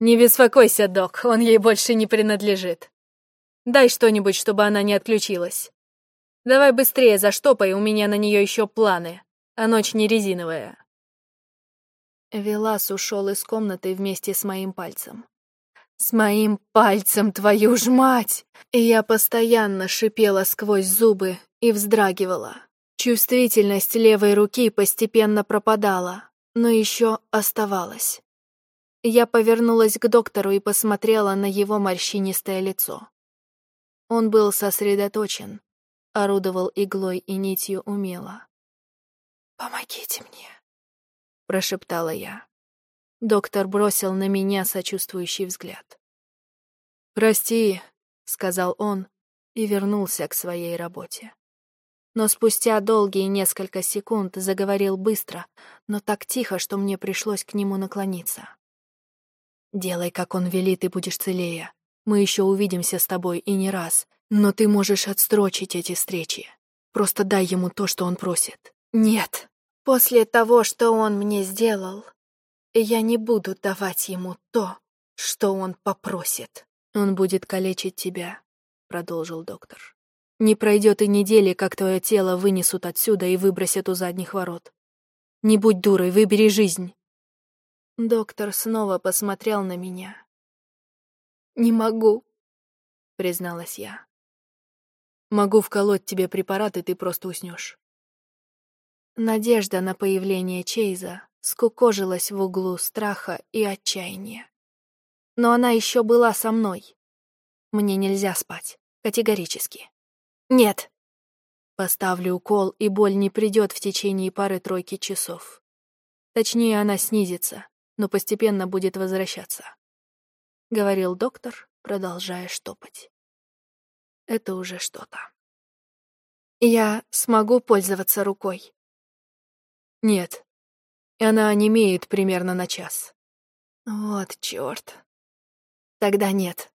«Не беспокойся, док, он ей больше не принадлежит. Дай что-нибудь, чтобы она не отключилась. Давай быстрее заштопай, у меня на нее еще планы, а ночь не резиновая». Велас ушел из комнаты вместе с моим пальцем. С моим пальцем, твою ж мать! И я постоянно шипела сквозь зубы и вздрагивала. Чувствительность левой руки постепенно пропадала, но еще оставалась. Я повернулась к доктору и посмотрела на его морщинистое лицо. Он был сосредоточен, орудовал иглой и нитью умело. «Помогите мне», — прошептала я. Доктор бросил на меня сочувствующий взгляд. «Прости», — сказал он и вернулся к своей работе. Но спустя долгие несколько секунд заговорил быстро, но так тихо, что мне пришлось к нему наклониться. Делай, как он велит, и будешь целее. Мы еще увидимся с тобой и не раз, но ты можешь отстрочить эти встречи. Просто дай ему то, что он просит. Нет. После того, что он мне сделал, я не буду давать ему то, что он попросит. Он будет калечить тебя, продолжил доктор. Не пройдет и недели, как твое тело вынесут отсюда и выбросят у задних ворот. Не будь дурой, выбери жизнь. Доктор снова посмотрел на меня. «Не могу», — призналась я. «Могу вколоть тебе препарат, и ты просто уснешь». Надежда на появление Чейза скукожилась в углу страха и отчаяния. Но она еще была со мной. Мне нельзя спать, категорически. Нет. Поставлю укол, и боль не придет в течение пары-тройки часов. Точнее, она снизится, но постепенно будет возвращаться. Говорил доктор, продолжая штопать. Это уже что-то. Я смогу пользоваться рукой? Нет. Она онемеет примерно на час. Вот чёрт. Тогда нет.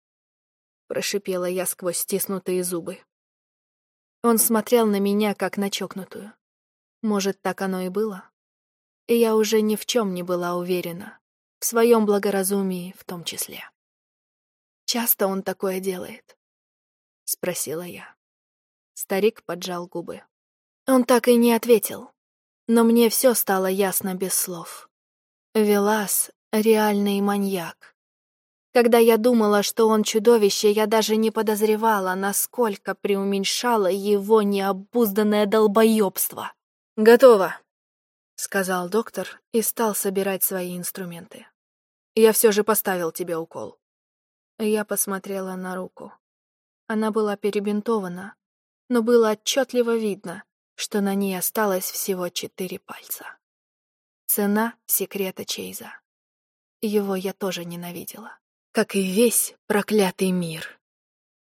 Прошипела я сквозь стиснутые зубы. Он смотрел на меня, как на чокнутую. Может, так оно и было? И я уже ни в чем не была уверена, в своем благоразумии в том числе. «Часто он такое делает?» — спросила я. Старик поджал губы. Он так и не ответил, но мне все стало ясно без слов. Велас — реальный маньяк. Когда я думала, что он чудовище, я даже не подозревала, насколько преуменьшало его необузданное долбоебство. «Готово!» — сказал доктор и стал собирать свои инструменты. «Я все же поставил тебе укол». Я посмотрела на руку. Она была перебинтована, но было отчетливо видно, что на ней осталось всего четыре пальца. Цена секрета Чейза. Его я тоже ненавидела. Как и весь проклятый мир.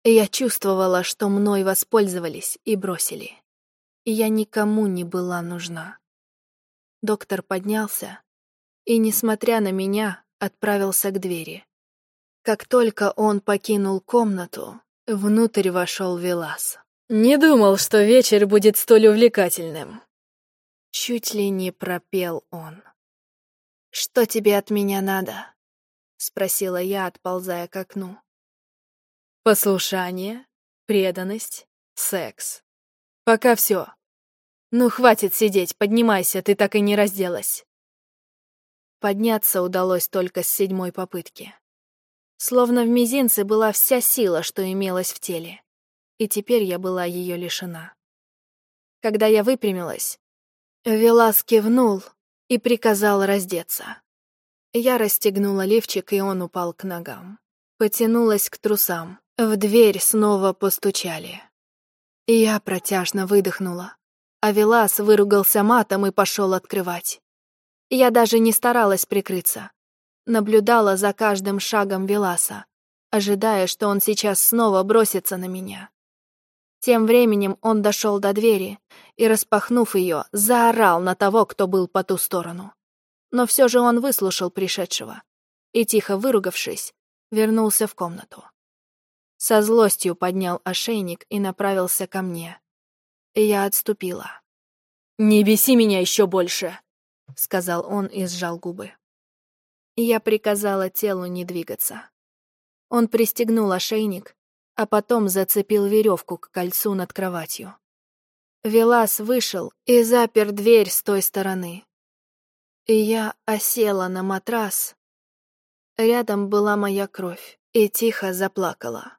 Я чувствовала, что мной воспользовались и бросили. Я никому не была нужна. Доктор поднялся и, несмотря на меня, отправился к двери. Как только он покинул комнату, внутрь вошел Велас. «Не думал, что вечер будет столь увлекательным». Чуть ли не пропел он. «Что тебе от меня надо?» — спросила я, отползая к окну. «Послушание, преданность, секс. Пока все. «Ну, хватит сидеть, поднимайся, ты так и не разделась». Подняться удалось только с седьмой попытки. Словно в мизинце была вся сила, что имелась в теле, и теперь я была ее лишена. Когда я выпрямилась, Велас кивнул и приказал раздеться. Я расстегнула лифчик, и он упал к ногам. Потянулась к трусам. В дверь снова постучали. Я протяжно выдохнула а Велас выругался матом и пошел открывать. Я даже не старалась прикрыться. Наблюдала за каждым шагом Веласа, ожидая, что он сейчас снова бросится на меня. Тем временем он дошел до двери и, распахнув ее, заорал на того, кто был по ту сторону. Но все же он выслушал пришедшего и, тихо выругавшись, вернулся в комнату. Со злостью поднял ошейник и направился ко мне. Я отступила. «Не беси меня еще больше», — сказал он и сжал губы. Я приказала телу не двигаться. Он пристегнул ошейник, а потом зацепил веревку к кольцу над кроватью. Велас вышел и запер дверь с той стороны. И я осела на матрас. Рядом была моя кровь и тихо заплакала.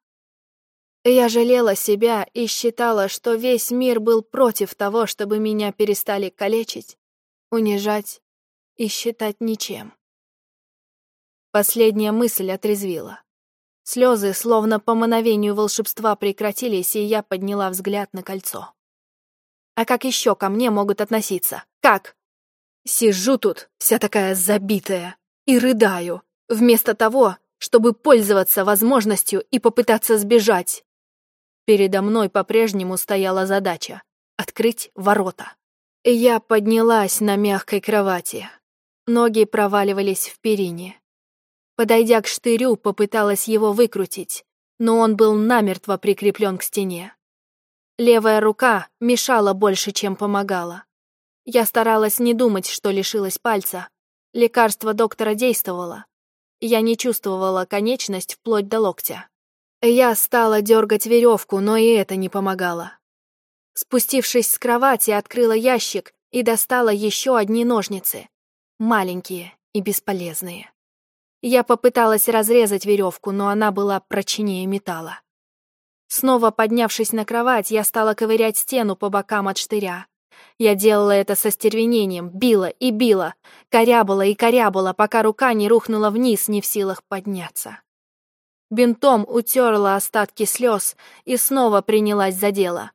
Я жалела себя и считала, что весь мир был против того, чтобы меня перестали калечить, унижать и считать ничем. Последняя мысль отрезвила. Слезы, словно по мановению волшебства, прекратились, и я подняла взгляд на кольцо. А как еще ко мне могут относиться? Как? Сижу тут, вся такая забитая, и рыдаю, вместо того, чтобы пользоваться возможностью и попытаться сбежать. Передо мной по-прежнему стояла задача — открыть ворота. Я поднялась на мягкой кровати. Ноги проваливались в перине. Подойдя к штырю, попыталась его выкрутить, но он был намертво прикреплен к стене. Левая рука мешала больше, чем помогала. Я старалась не думать, что лишилась пальца. Лекарство доктора действовало. Я не чувствовала конечность вплоть до локтя. Я стала дергать веревку, но и это не помогало. Спустившись с кровати, открыла ящик и достала еще одни ножницы. Маленькие и бесполезные. Я попыталась разрезать веревку, но она была прочнее металла. Снова поднявшись на кровать, я стала ковырять стену по бокам от штыря. Я делала это со стервенением, била и била, корябала и корябала, пока рука не рухнула вниз, не в силах подняться. Бинтом утерла остатки слез и снова принялась за дело.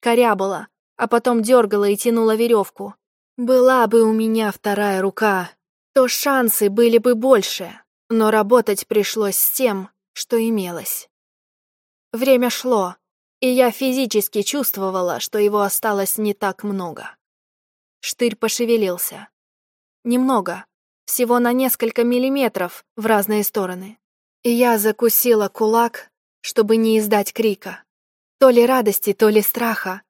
Корябала, а потом дергала и тянула веревку. Была бы у меня вторая рука, то шансы были бы больше, но работать пришлось с тем, что имелось. Время шло, и я физически чувствовала, что его осталось не так много. Штырь пошевелился. Немного, всего на несколько миллиметров в разные стороны. Я закусила кулак, чтобы не издать крика. То ли радости, то ли страха.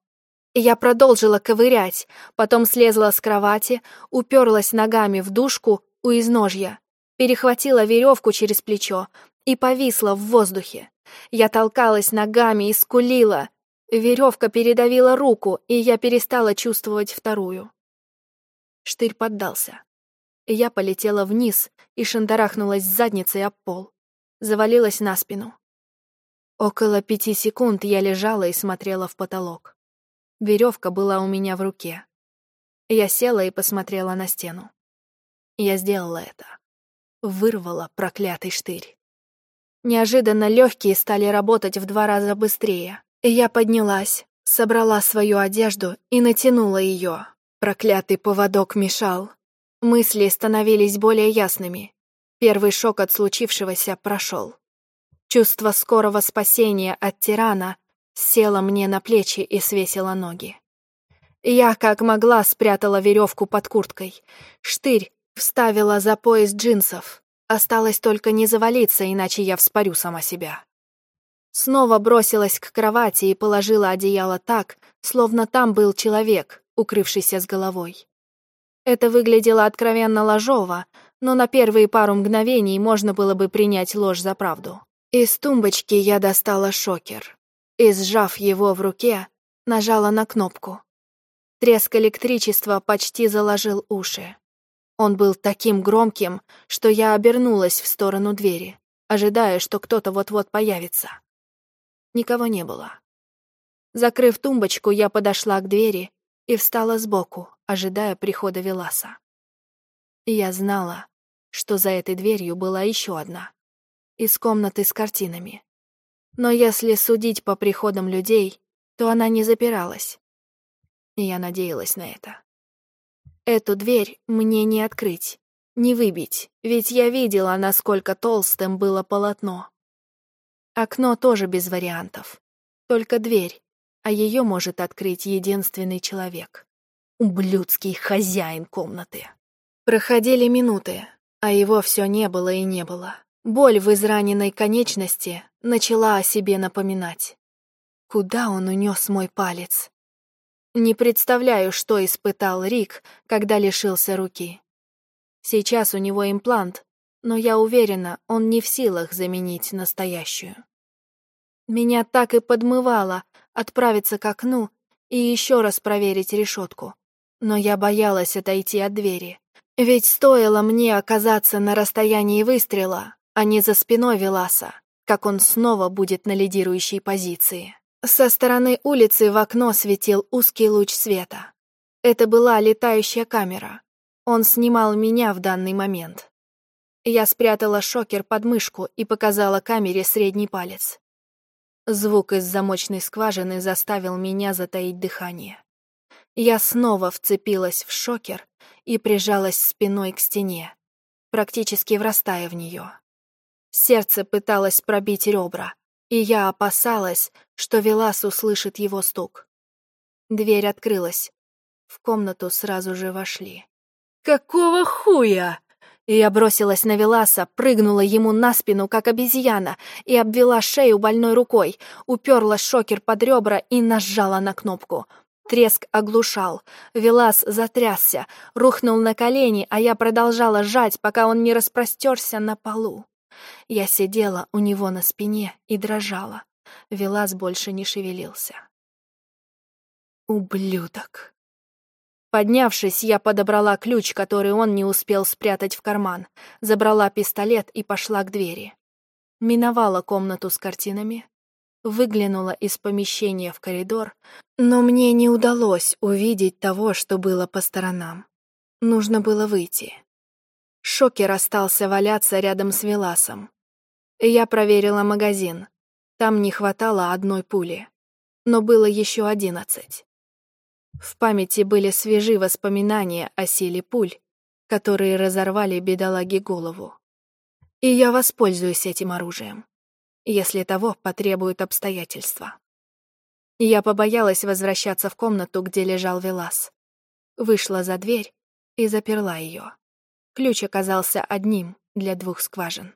Я продолжила ковырять, потом слезла с кровати, уперлась ногами в дужку у изножья, перехватила веревку через плечо и повисла в воздухе. Я толкалась ногами и скулила. Веревка передавила руку, и я перестала чувствовать вторую. Штырь поддался. Я полетела вниз и шандарахнулась задницей об пол завалилась на спину. Около пяти секунд я лежала и смотрела в потолок. Веревка была у меня в руке. Я села и посмотрела на стену. Я сделала это. Вырвала проклятый штырь. Неожиданно легкие стали работать в два раза быстрее. И я поднялась, собрала свою одежду и натянула ее. Проклятый поводок мешал. Мысли становились более ясными. Первый шок от случившегося прошел. Чувство скорого спасения от тирана село мне на плечи и свесило ноги. Я, как могла, спрятала веревку под курткой. Штырь вставила за пояс джинсов. Осталось только не завалиться, иначе я вспорю сама себя. Снова бросилась к кровати и положила одеяло так, словно там был человек, укрывшийся с головой. Это выглядело откровенно ложово, но на первые пару мгновений можно было бы принять ложь за правду. Из тумбочки я достала шокер и, сжав его в руке, нажала на кнопку. Треск электричества почти заложил уши. Он был таким громким, что я обернулась в сторону двери, ожидая, что кто-то вот-вот появится. Никого не было. Закрыв тумбочку, я подошла к двери и встала сбоку, ожидая прихода Веласа. Я знала, что за этой дверью была еще одна. Из комнаты с картинами. Но если судить по приходам людей, то она не запиралась. И я надеялась на это. Эту дверь мне не открыть, не выбить, ведь я видела, насколько толстым было полотно. Окно тоже без вариантов. Только дверь, а ее может открыть единственный человек. Ублюдский хозяин комнаты. Проходили минуты, а его все не было и не было. Боль в израненной конечности начала о себе напоминать. Куда он унес мой палец? Не представляю, что испытал Рик, когда лишился руки. Сейчас у него имплант, но я уверена, он не в силах заменить настоящую. Меня так и подмывало отправиться к окну и еще раз проверить решетку. Но я боялась отойти от двери. Ведь стоило мне оказаться на расстоянии выстрела, а не за спиной Веласа, как он снова будет на лидирующей позиции. Со стороны улицы в окно светил узкий луч света. Это была летающая камера. Он снимал меня в данный момент. Я спрятала шокер под мышку и показала камере средний палец. Звук из замочной скважины заставил меня затаить дыхание. Я снова вцепилась в шокер и прижалась спиной к стене, практически врастая в нее. Сердце пыталось пробить ребра, и я опасалась, что Велас услышит его стук. Дверь открылась. В комнату сразу же вошли. «Какого хуя?» Я бросилась на Веласа, прыгнула ему на спину, как обезьяна, и обвела шею больной рукой, уперла шокер под ребра и нажала на кнопку. Треск оглушал. Велас затрясся, рухнул на колени, а я продолжала жать, пока он не распростерся на полу. Я сидела у него на спине и дрожала. Велас больше не шевелился. «Ублюдок!» Поднявшись, я подобрала ключ, который он не успел спрятать в карман, забрала пистолет и пошла к двери. Миновала комнату с картинами, выглянула из помещения в коридор, но мне не удалось увидеть того, что было по сторонам. Нужно было выйти. Шокер остался валяться рядом с Веласом. Я проверила магазин. Там не хватало одной пули, но было еще одиннадцать. В памяти были свежи воспоминания о силе пуль, которые разорвали бедолаге голову. И я воспользуюсь этим оружием, если того потребуют обстоятельства. Я побоялась возвращаться в комнату, где лежал Велас. Вышла за дверь и заперла ее. Ключ оказался одним для двух скважин.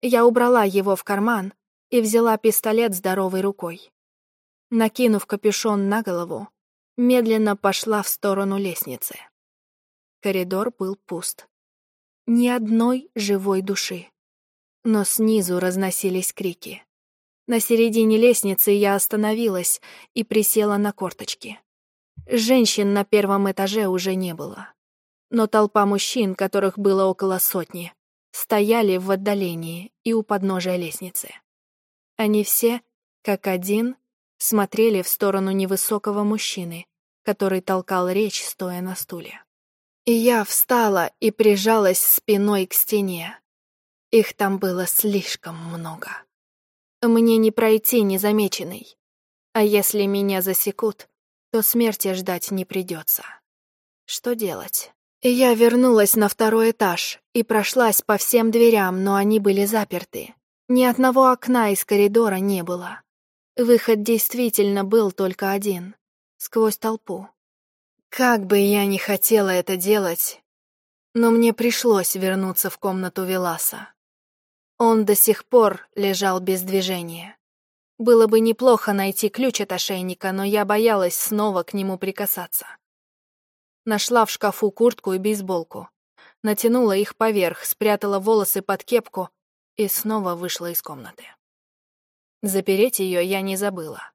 Я убрала его в карман и взяла пистолет здоровой рукой. Накинув капюшон на голову, медленно пошла в сторону лестницы. Коридор был пуст. Ни одной живой души. Но снизу разносились крики. На середине лестницы я остановилась и присела на корточки. Женщин на первом этаже уже не было. Но толпа мужчин, которых было около сотни, стояли в отдалении и у подножия лестницы. Они все, как один, смотрели в сторону невысокого мужчины, который толкал речь, стоя на стуле. И я встала и прижалась спиной к стене. Их там было слишком много. Мне не пройти незамеченной. А если меня засекут, то смерти ждать не придется. Что делать? Я вернулась на второй этаж и прошлась по всем дверям, но они были заперты. Ни одного окна из коридора не было. Выход действительно был только один — сквозь толпу. Как бы я ни хотела это делать, но мне пришлось вернуться в комнату Веласа. Он до сих пор лежал без движения. Было бы неплохо найти ключ от ошейника, но я боялась снова к нему прикасаться. Нашла в шкафу куртку и бейсболку. Натянула их поверх, спрятала волосы под кепку и снова вышла из комнаты. Запереть ее я не забыла.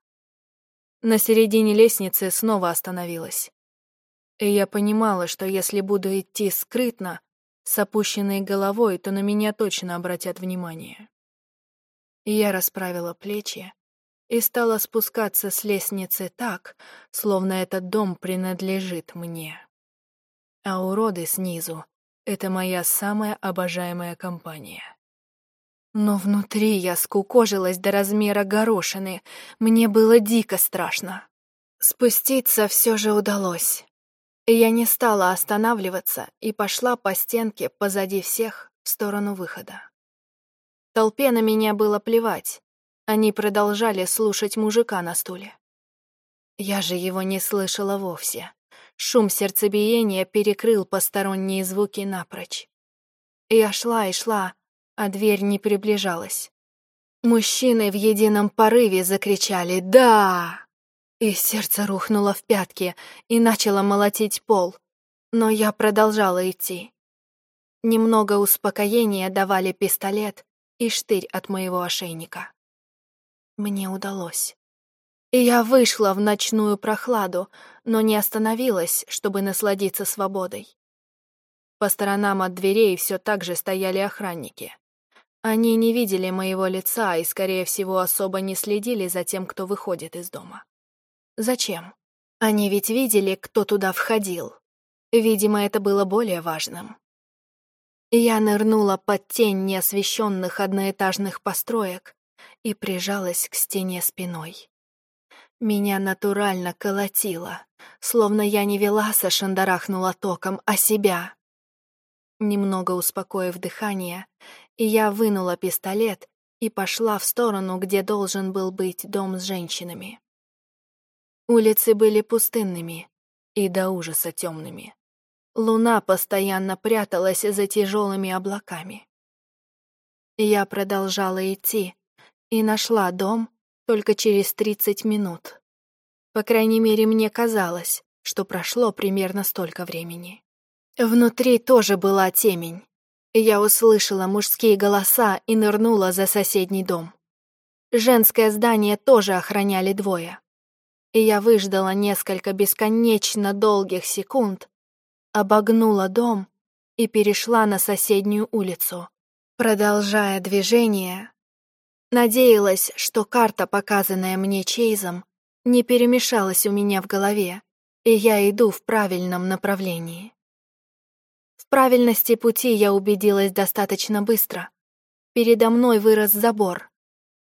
На середине лестницы снова остановилась. И я понимала, что если буду идти скрытно, с опущенной головой, то на меня точно обратят внимание. Я расправила плечи и стала спускаться с лестницы так, словно этот дом принадлежит мне. А уроды снизу — это моя самая обожаемая компания. Но внутри я скукожилась до размера горошины. Мне было дико страшно. Спуститься все же удалось. Я не стала останавливаться и пошла по стенке позади всех в сторону выхода. Толпе на меня было плевать. Они продолжали слушать мужика на стуле. Я же его не слышала вовсе. Шум сердцебиения перекрыл посторонние звуки напрочь. Я шла и шла, а дверь не приближалась. Мужчины в едином порыве закричали «Да!», и сердце рухнуло в пятки и начало молотить пол, но я продолжала идти. Немного успокоения давали пистолет и штырь от моего ошейника. Мне удалось. И я вышла в ночную прохладу, но не остановилась, чтобы насладиться свободой. По сторонам от дверей все так же стояли охранники. Они не видели моего лица и, скорее всего, особо не следили за тем, кто выходит из дома. Зачем? Они ведь видели, кто туда входил. Видимо, это было более важным. Я нырнула под тень неосвещенных одноэтажных построек и прижалась к стене спиной. Меня натурально колотило, словно я не Веласа шандарахнула током, а себя. Немного успокоив дыхание, я вынула пистолет и пошла в сторону, где должен был быть дом с женщинами. Улицы были пустынными и до ужаса темными. Луна постоянно пряталась за тяжелыми облаками. Я продолжала идти и нашла дом, только через 30 минут. По крайней мере, мне казалось, что прошло примерно столько времени. Внутри тоже была темень. Я услышала мужские голоса и нырнула за соседний дом. Женское здание тоже охраняли двое. И я выждала несколько бесконечно долгих секунд, обогнула дом и перешла на соседнюю улицу, продолжая движение Надеялась, что карта, показанная мне Чейзом, не перемешалась у меня в голове, и я иду в правильном направлении. В правильности пути я убедилась достаточно быстро. Передо мной вырос забор,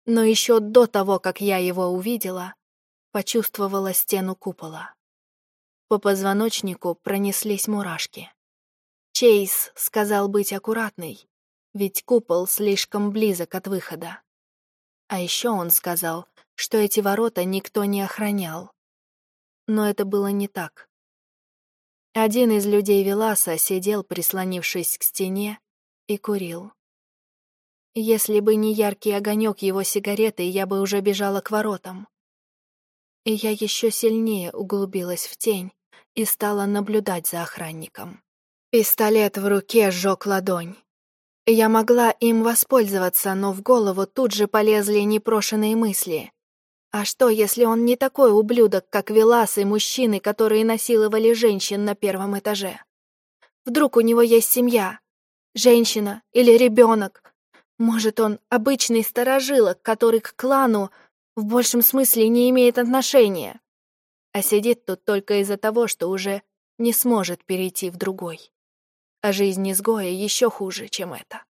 но еще до того, как я его увидела, почувствовала стену купола. По позвоночнику пронеслись мурашки. Чейз сказал быть аккуратной, ведь купол слишком близок от выхода. А еще он сказал, что эти ворота никто не охранял. Но это было не так. Один из людей Веласа сидел, прислонившись к стене, и курил. Если бы не яркий огонек его сигареты, я бы уже бежала к воротам. И я еще сильнее углубилась в тень и стала наблюдать за охранником. Пистолет в руке сжег ладонь. Я могла им воспользоваться, но в голову тут же полезли непрошенные мысли. А что, если он не такой ублюдок, как Велас и мужчины, которые насиловали женщин на первом этаже? Вдруг у него есть семья? Женщина или ребенок? Может, он обычный сторожилок, который к клану в большем смысле не имеет отношения, а сидит тут только из-за того, что уже не сможет перейти в другой а жизнь изгоя еще хуже, чем это.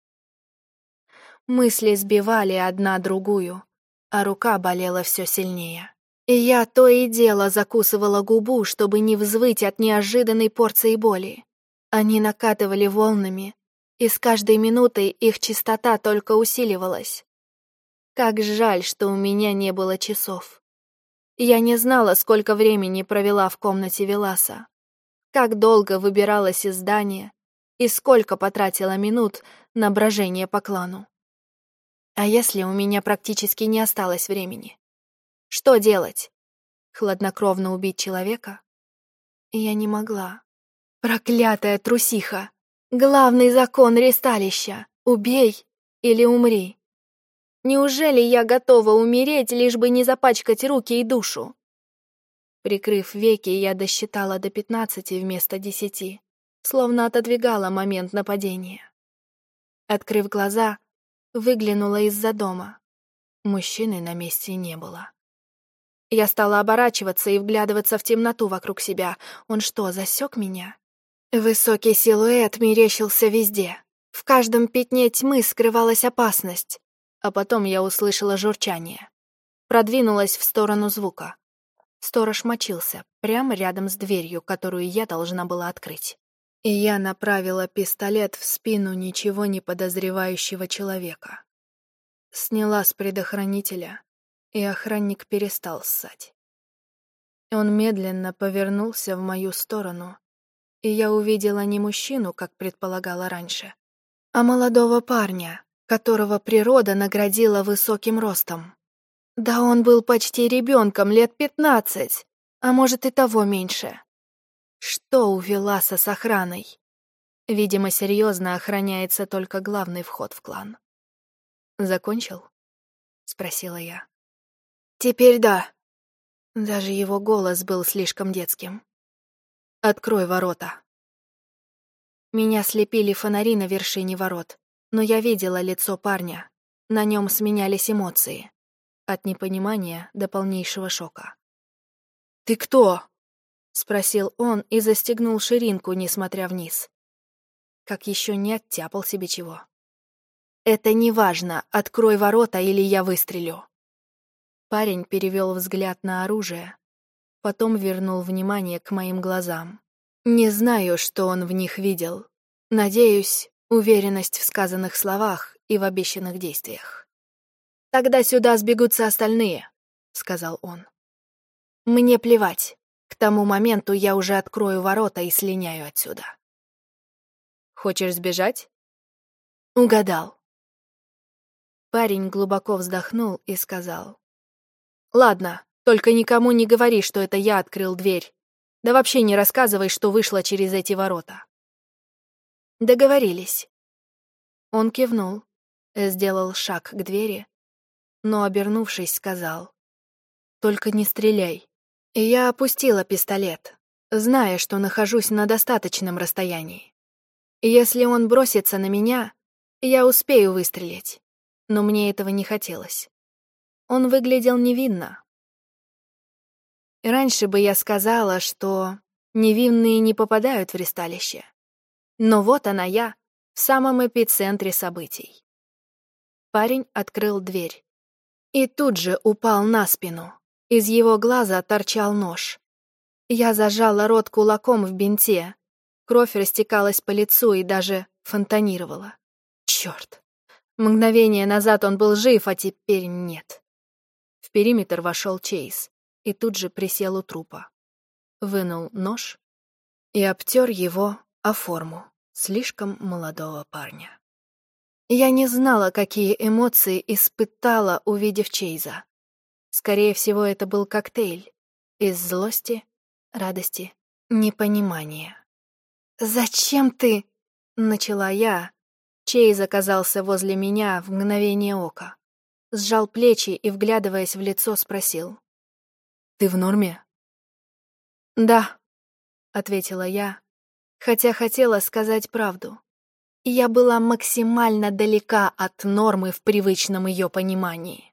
Мысли сбивали одна другую, а рука болела все сильнее. И я то и дело закусывала губу, чтобы не взвыть от неожиданной порции боли. Они накатывали волнами, и с каждой минутой их частота только усиливалась. Как жаль, что у меня не было часов. Я не знала, сколько времени провела в комнате Веласа, как долго выбиралась из здания, и сколько потратила минут на брожение по клану. А если у меня практически не осталось времени? Что делать? Хладнокровно убить человека? Я не могла. Проклятая трусиха! Главный закон ресталища — убей или умри. Неужели я готова умереть, лишь бы не запачкать руки и душу? Прикрыв веки, я досчитала до пятнадцати вместо десяти словно отодвигала момент нападения. Открыв глаза, выглянула из-за дома. Мужчины на месте не было. Я стала оборачиваться и вглядываться в темноту вокруг себя. Он что, засек меня? Высокий силуэт мерещился везде. В каждом пятне тьмы скрывалась опасность. А потом я услышала журчание. Продвинулась в сторону звука. Сторож мочился, прямо рядом с дверью, которую я должна была открыть и я направила пистолет в спину ничего не подозревающего человека. Сняла с предохранителя, и охранник перестал ссать. Он медленно повернулся в мою сторону, и я увидела не мужчину, как предполагала раньше, а молодого парня, которого природа наградила высоким ростом. Да он был почти ребенком, лет пятнадцать, а может и того меньше. Что у Веласа с охраной? Видимо, серьезно охраняется только главный вход в клан. «Закончил?» — спросила я. «Теперь да». Даже его голос был слишком детским. «Открой ворота». Меня слепили фонари на вершине ворот, но я видела лицо парня. На нем сменялись эмоции. От непонимания до полнейшего шока. «Ты кто?» — спросил он и застегнул ширинку, несмотря вниз. Как еще не оттяпал себе чего. «Это не важно, открой ворота или я выстрелю». Парень перевел взгляд на оружие, потом вернул внимание к моим глазам. Не знаю, что он в них видел. Надеюсь, уверенность в сказанных словах и в обещанных действиях. «Тогда сюда сбегутся остальные», — сказал он. «Мне плевать. К тому моменту я уже открою ворота и слиняю отсюда». «Хочешь сбежать?» «Угадал». Парень глубоко вздохнул и сказал. «Ладно, только никому не говори, что это я открыл дверь. Да вообще не рассказывай, что вышло через эти ворота». Договорились. Он кивнул, сделал шаг к двери, но, обернувшись, сказал. «Только не стреляй». И я опустила пистолет, зная, что нахожусь на достаточном расстоянии. Если он бросится на меня, я успею выстрелить, но мне этого не хотелось. Он выглядел невинно. Раньше бы я сказала, что невинные не попадают в ресталище. Но вот она я, в самом эпицентре событий. Парень открыл дверь. И тут же упал на спину. Из его глаза торчал нож. Я зажала рот кулаком в бинте. Кровь растекалась по лицу и даже фонтанировала. Черт! Мгновение назад он был жив, а теперь нет. В периметр вошел Чейз и тут же присел у трупа. Вынул нож и обтер его о форму слишком молодого парня. Я не знала, какие эмоции испытала, увидев Чейза. Скорее всего, это был коктейль из злости, радости, непонимания. «Зачем ты?» — начала я. Чейз оказался возле меня в мгновение ока. Сжал плечи и, вглядываясь в лицо, спросил. «Ты в норме?» «Да», — ответила я, хотя хотела сказать правду. Я была максимально далека от нормы в привычном ее понимании.